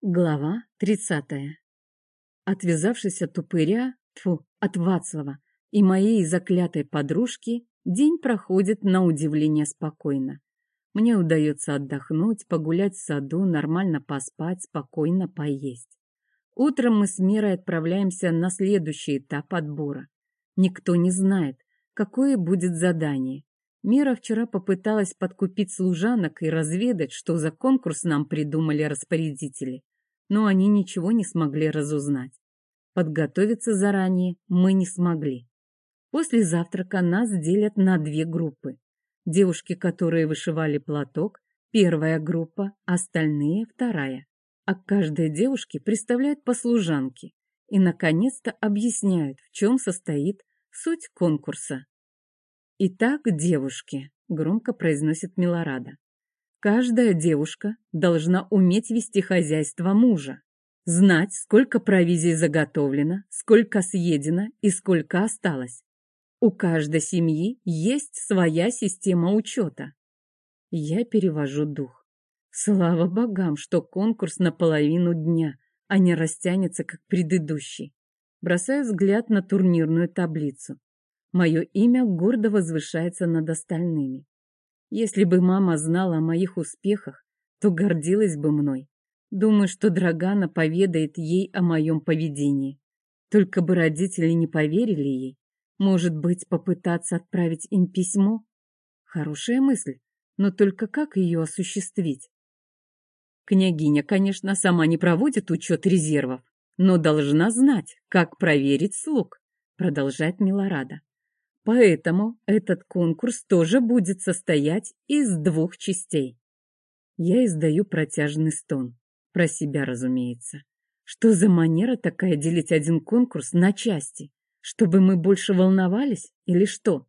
Глава тридцатая. Отвязавшись от упыря, тьфу, от Вацлава и моей заклятой подружки, день проходит на удивление спокойно. Мне удается отдохнуть, погулять в саду, нормально поспать, спокойно поесть. Утром мы с Мирой отправляемся на следующий этап отбора. Никто не знает, какое будет задание. Мира вчера попыталась подкупить служанок и разведать, что за конкурс нам придумали распорядители но они ничего не смогли разузнать. Подготовиться заранее мы не смогли. После завтрака нас делят на две группы. Девушки, которые вышивали платок, первая группа, остальные – вторая. А к каждой девушке представляют по служанке и, наконец-то, объясняют, в чем состоит суть конкурса. «Итак, девушки», – громко произносит Милорада, Каждая девушка должна уметь вести хозяйство мужа, знать, сколько провизии заготовлено, сколько съедено и сколько осталось. У каждой семьи есть своя система учета. Я перевожу дух. Слава богам, что конкурс на половину дня, а не растянется, как предыдущий. Бросаю взгляд на турнирную таблицу. Мое имя гордо возвышается над остальными. Если бы мама знала о моих успехах, то гордилась бы мной. Думаю, что Драгана поведает ей о моем поведении. Только бы родители не поверили ей. Может быть, попытаться отправить им письмо? Хорошая мысль, но только как ее осуществить? Княгиня, конечно, сама не проводит учет резервов, но должна знать, как проверить слуг, продолжает Милорада. Поэтому этот конкурс тоже будет состоять из двух частей. Я издаю протяжный стон. Про себя, разумеется. Что за манера такая делить один конкурс на части? Чтобы мы больше волновались или что?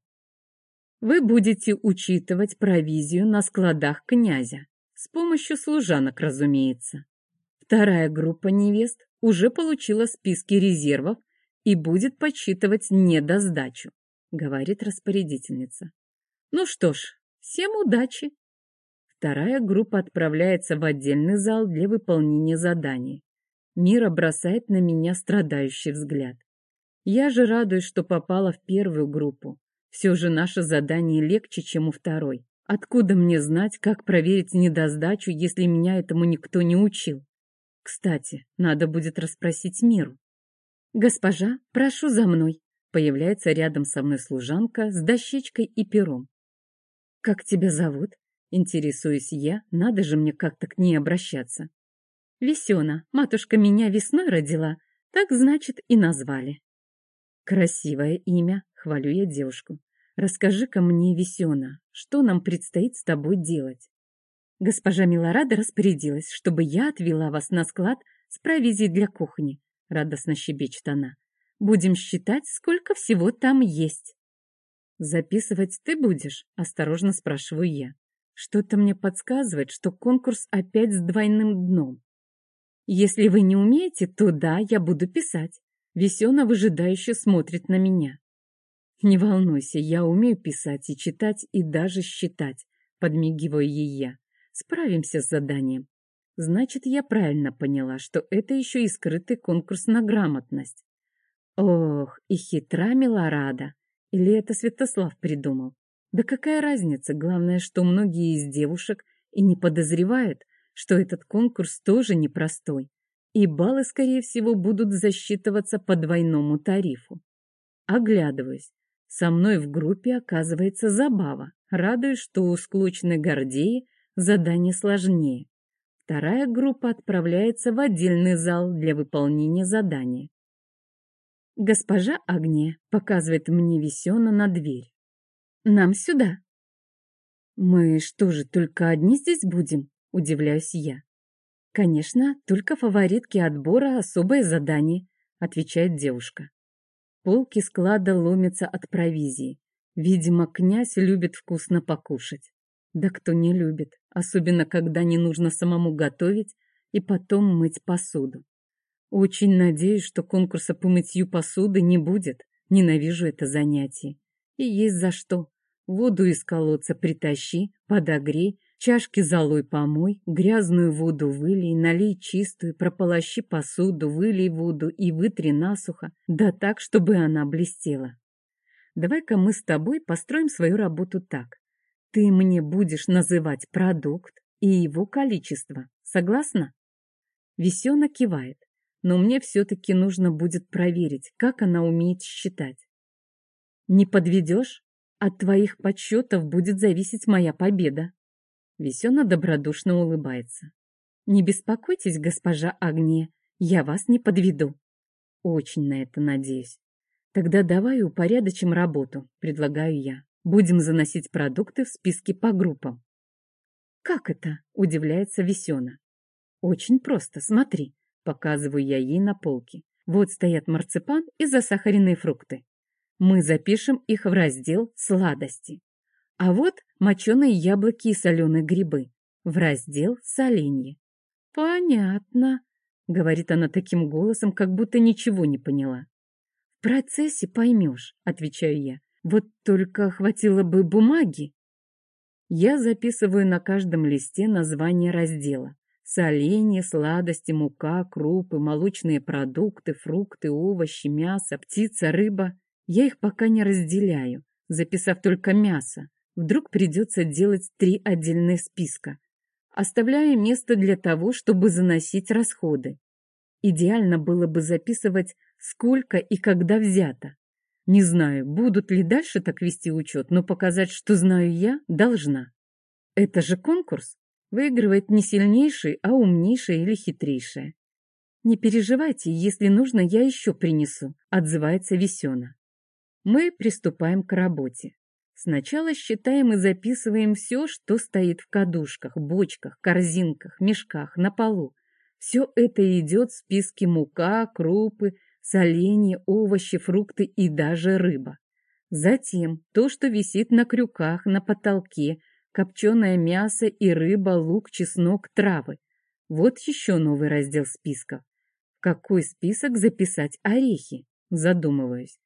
Вы будете учитывать провизию на складах князя. С помощью служанок, разумеется. Вторая группа невест уже получила списки резервов и будет подсчитывать недосдачу. — говорит распорядительница. «Ну что ж, всем удачи!» Вторая группа отправляется в отдельный зал для выполнения задания. Мира бросает на меня страдающий взгляд. Я же радуюсь, что попала в первую группу. Все же наше задание легче, чем у второй. Откуда мне знать, как проверить недосдачу, если меня этому никто не учил? Кстати, надо будет расспросить Миру. «Госпожа, прошу за мной», Появляется рядом со мной служанка с дощечкой и пером. «Как тебя зовут?» Интересуюсь я, надо же мне как-то к ней обращаться. «Весена, матушка меня весной родила, так, значит, и назвали». «Красивое имя», — хвалю я девушку. «Расскажи-ка мне, Весена, что нам предстоит с тобой делать?» Госпожа Милорада распорядилась, чтобы я отвела вас на склад с провизией для кухни, — радостно щебечет она. Будем считать, сколько всего там есть. Записывать ты будешь? Осторожно спрашиваю я. Что-то мне подсказывает, что конкурс опять с двойным дном. Если вы не умеете, то да, я буду писать. Весена выжидающе смотрит на меня. Не волнуйся, я умею писать и читать, и даже считать, подмигиваю ей я. Справимся с заданием. Значит, я правильно поняла, что это еще и скрытый конкурс на грамотность. Ох, и хитра Милорада. Или это Святослав придумал? Да какая разница, главное, что многие из девушек и не подозревают, что этот конкурс тоже непростой, и баллы, скорее всего, будут засчитываться по двойному тарифу. Оглядываюсь. Со мной в группе оказывается забава. Радуюсь, что у склочной Гордеи задание сложнее. Вторая группа отправляется в отдельный зал для выполнения задания. Госпожа Агния показывает мне весёно на дверь. Нам сюда. Мы что же, только одни здесь будем? Удивляюсь я. Конечно, только фаворитки отбора особое задание, отвечает девушка. Полки склада ломятся от провизии. Видимо, князь любит вкусно покушать. Да кто не любит, особенно когда не нужно самому готовить и потом мыть посуду. Очень надеюсь, что конкурса по мытью посуды не будет. Ненавижу это занятие. И есть за что. Воду из колодца притащи, подогрей, Чашки золой помой, грязную воду вылей, налей чистую, прополощи посуду, вылей воду и вытри насухо, да так, чтобы она блестела. Давай-ка мы с тобой построим свою работу так. Ты мне будешь называть продукт и его количество. Согласна? Весена кивает, но мне все-таки нужно будет проверить, как она умеет считать. Не подведешь? От твоих подсчетов будет зависеть моя победа. Весена добродушно улыбается. Не беспокойтесь, госпожа Агния, я вас не подведу. Очень на это надеюсь. Тогда давай упорядочим работу, предлагаю я. Будем заносить продукты в списки по группам. Как это? Удивляется Весена. Очень просто, смотри. Показываю я ей на полке. Вот стоят марципан и засахаренные фрукты. Мы запишем их в раздел «Сладости». А вот моченые яблоки и соленые грибы в раздел «Соленье». «Понятно», — говорит она таким голосом, как будто ничего не поняла. «В процессе поймешь», — отвечаю я. «Вот только хватило бы бумаги». Я записываю на каждом листе название раздела. Соленье, сладости, мука, крупы, молочные продукты, фрукты, овощи, мясо, птица, рыба. Я их пока не разделяю, записав только мясо. Вдруг придется делать три отдельных списка. Оставляю место для того, чтобы заносить расходы. Идеально было бы записывать, сколько и когда взято. Не знаю, будут ли дальше так вести учет, но показать, что знаю я, должна. Это же конкурс. Выигрывает не сильнейший, а умнейший или хитрейший. Не переживайте, если нужно, я еще принесу, отзывается Весена. Мы приступаем к работе. Сначала считаем и записываем все, что стоит в кадушках, бочках, корзинках, мешках, на полу. Все это идет в списке мука, крупы, соленья, овощи, фрукты и даже рыба. Затем то, что висит на крюках, на потолке, копченое мясо и рыба, лук, чеснок, травы. Вот еще новый раздел списков. В какой список записать орехи? Задумываюсь.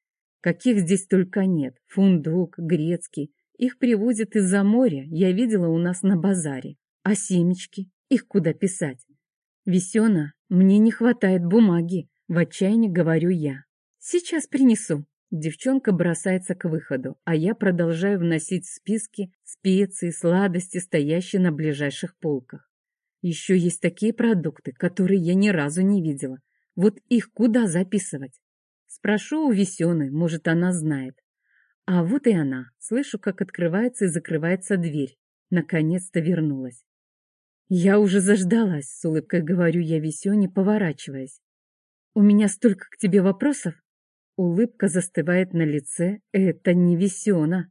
Каких здесь только нет. Фундук, грецкий. Их привозят из-за моря, я видела у нас на базаре. А семечки? Их куда писать? Весена, мне не хватает бумаги. В отчаянии говорю я. Сейчас принесу. Девчонка бросается к выходу, а я продолжаю вносить в списки специи, сладости, стоящие на ближайших полках. Еще есть такие продукты, которые я ни разу не видела. Вот их куда записывать? Спрошу у Весены, может, она знает. А вот и она. Слышу, как открывается и закрывается дверь. Наконец-то вернулась. Я уже заждалась, с улыбкой говорю я Весене, поворачиваясь. У меня столько к тебе вопросов. Улыбка застывает на лице. Это не Весена.